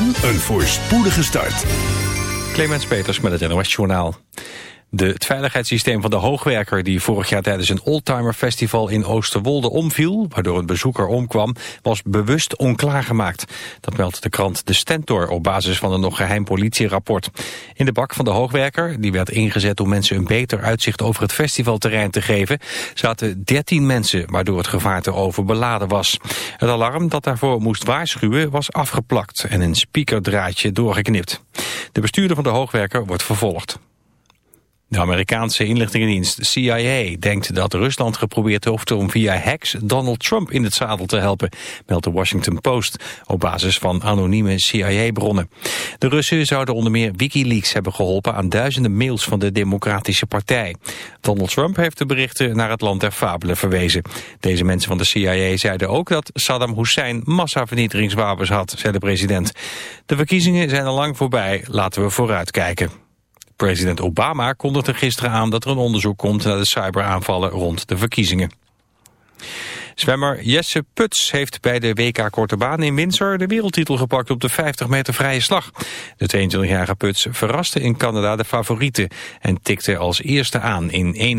en een voorspoedige start. Clemens Peters met het NOS Journaal. De, het veiligheidssysteem van de hoogwerker die vorig jaar tijdens een oldtimer festival in Oosterwolde omviel, waardoor een bezoeker omkwam, was bewust onklaargemaakt. Dat meldt de krant De Stentor op basis van een nog geheim politierapport. In de bak van de hoogwerker, die werd ingezet om mensen een beter uitzicht over het festivalterrein te geven, zaten 13 mensen, waardoor het gevaar te overbeladen was. Het alarm dat daarvoor moest waarschuwen was afgeplakt en een speakerdraadje doorgeknipt. De bestuurder van de hoogwerker wordt vervolgd. De Amerikaanse inlichtingendienst CIA denkt dat Rusland geprobeerd heeft om via hacks Donald Trump in het zadel te helpen, meldt de Washington Post op basis van anonieme CIA-bronnen. De Russen zouden onder meer Wikileaks hebben geholpen aan duizenden mails van de Democratische Partij. Donald Trump heeft de berichten naar het land der fabelen verwezen. Deze mensen van de CIA zeiden ook dat Saddam Hussein massavernietigingswapens had, zei de president. De verkiezingen zijn al lang voorbij, laten we vooruitkijken. President Obama kondigde gisteren aan dat er een onderzoek komt naar de cyberaanvallen rond de verkiezingen. Zwemmer Jesse Puts heeft bij de WK Korte Baan in Windsor de wereldtitel gepakt op de 50 meter vrije slag. De 22-jarige Puts verraste in Canada de favorieten en tikte als eerste aan in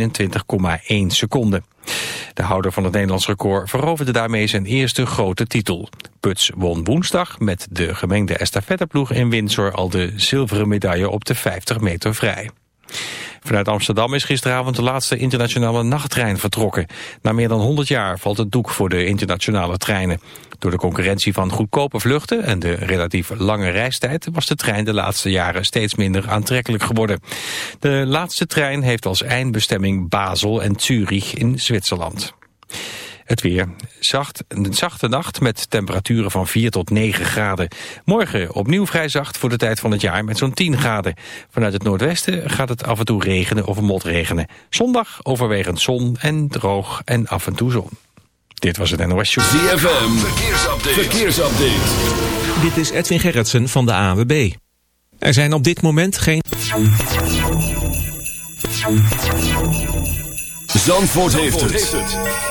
21,1 seconden. De houder van het Nederlands record veroverde daarmee zijn eerste grote titel. Puts won woensdag met de gemengde estafetteploeg in Windsor al de zilveren medaille op de 50 meter vrij. Vanuit Amsterdam is gisteravond de laatste internationale nachttrein vertrokken. Na meer dan 100 jaar valt het doek voor de internationale treinen. Door de concurrentie van goedkope vluchten en de relatief lange reistijd... was de trein de laatste jaren steeds minder aantrekkelijk geworden. De laatste trein heeft als eindbestemming Basel en Zurich in Zwitserland. Het weer. Zacht, een zachte nacht met temperaturen van 4 tot 9 graden. Morgen opnieuw vrij zacht voor de tijd van het jaar met zo'n 10 graden. Vanuit het noordwesten gaat het af en toe regenen of motregenen. Zondag overwegend zon en droog en af en toe zon. Dit was het NOS Show. ZFM, verkeersupdate. verkeersupdate. Dit is Edwin Gerritsen van de AWB. Er zijn op dit moment geen... Zandvoort, heeft, het.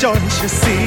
Rejoice, you see.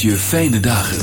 Je fijne dagen.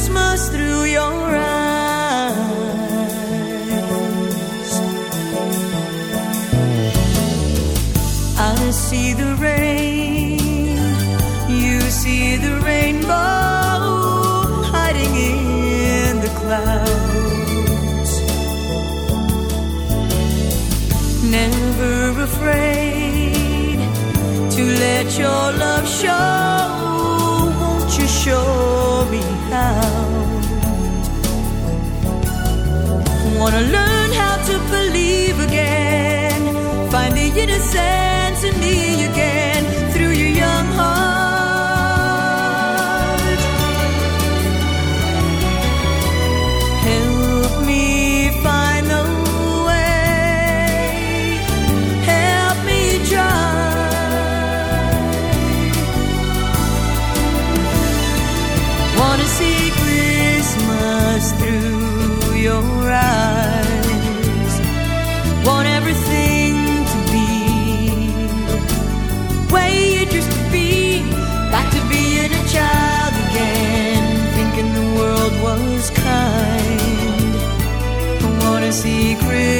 Christmas through your eyes. I see the rain, you see the rainbow hiding in the clouds. Never afraid to let your love show show me how. Wanna learn how to believe again, find the innocence in me again. free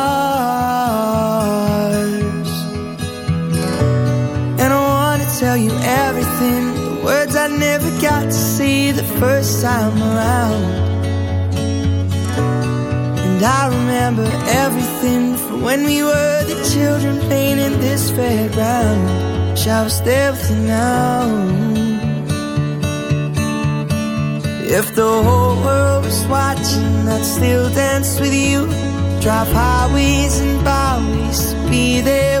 First time around. And I remember everything from when we were the children playing in this fairground. Shall I stay with you now? If the whole world was watching, I'd still dance with you. Drive highways and byways be there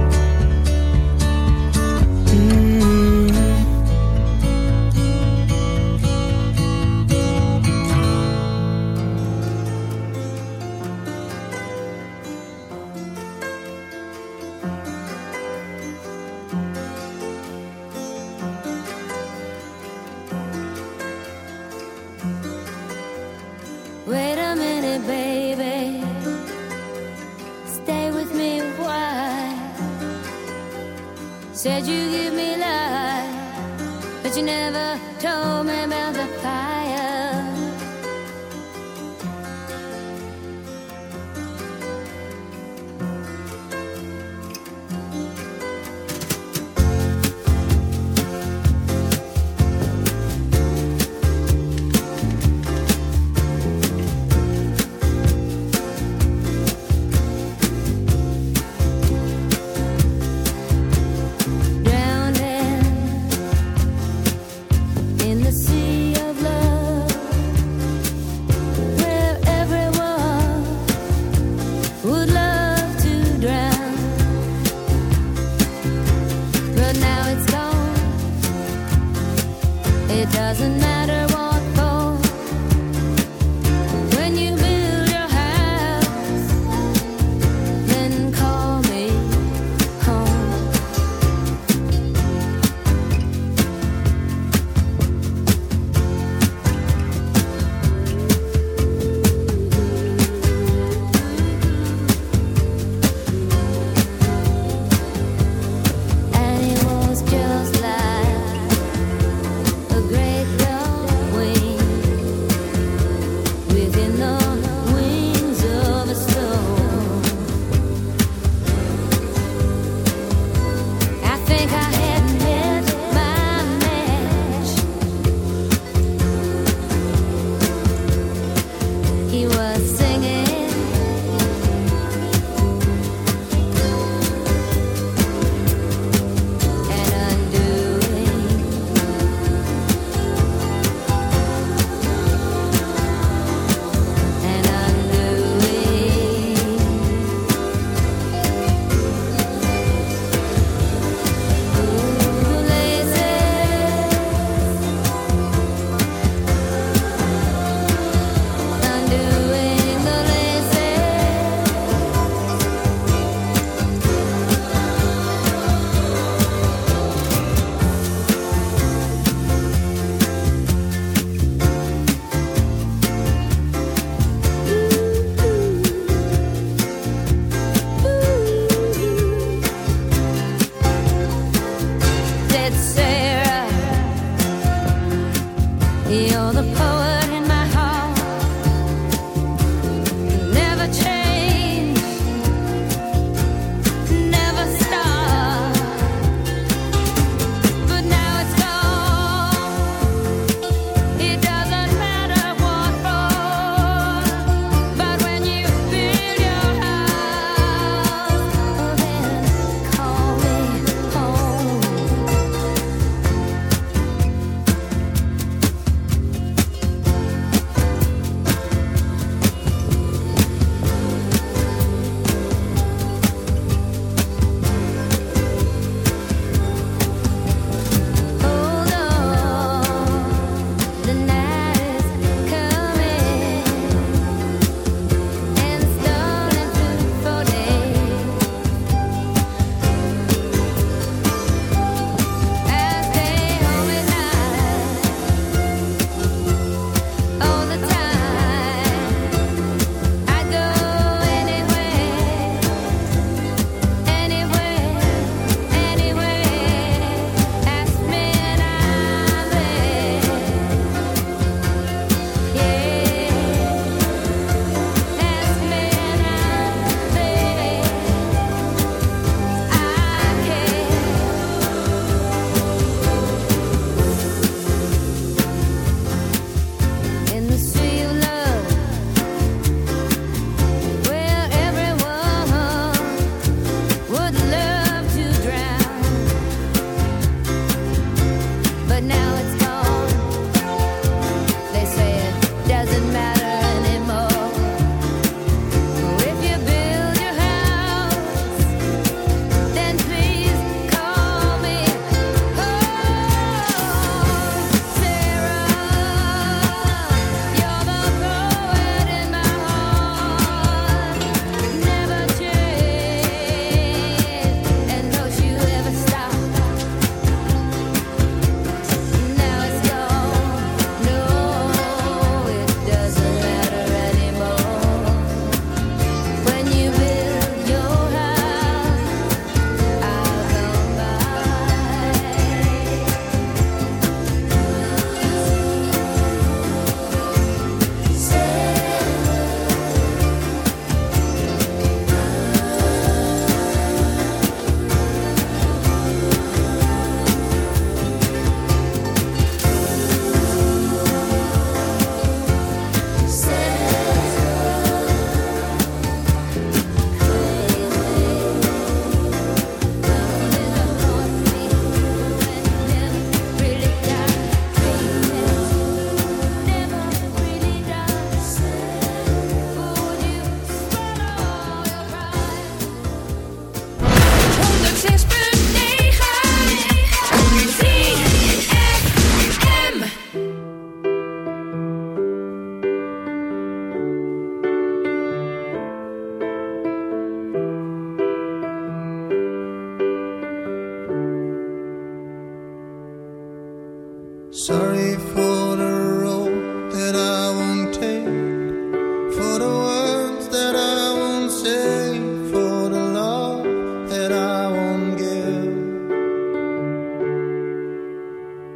You're the poet.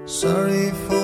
Sorry for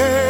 feet